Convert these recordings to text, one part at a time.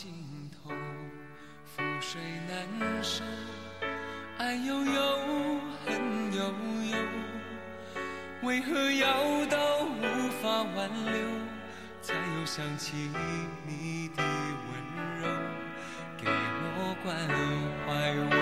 尽头。覆水难收爱悠悠恨悠悠为何要到无法挽留才又想起你的温柔给我关怀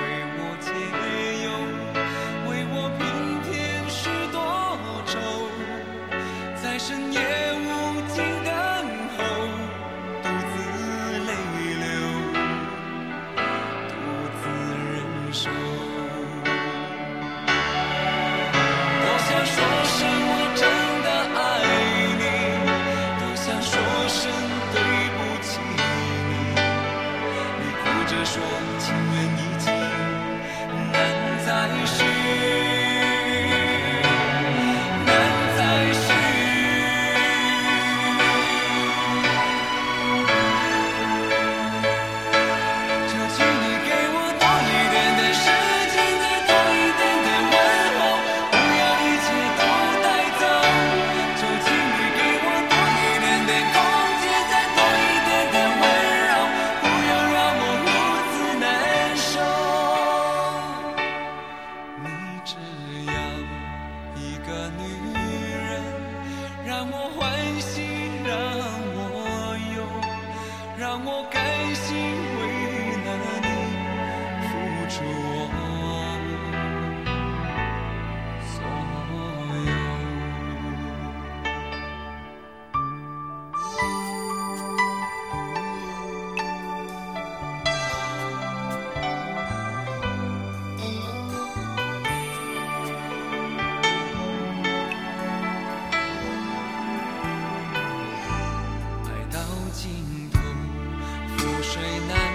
让我有，让我。train that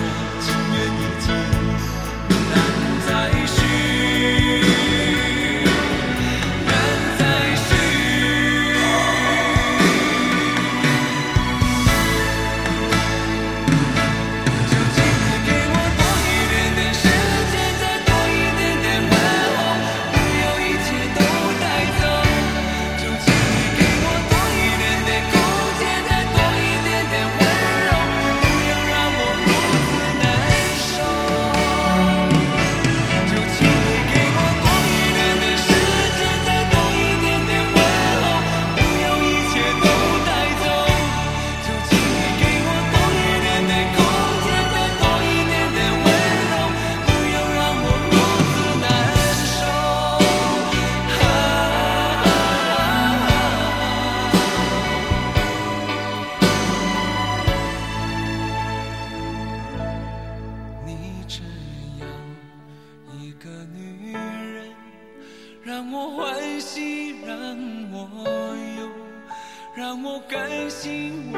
Christmas. 让我欢喜让我忧让我甘心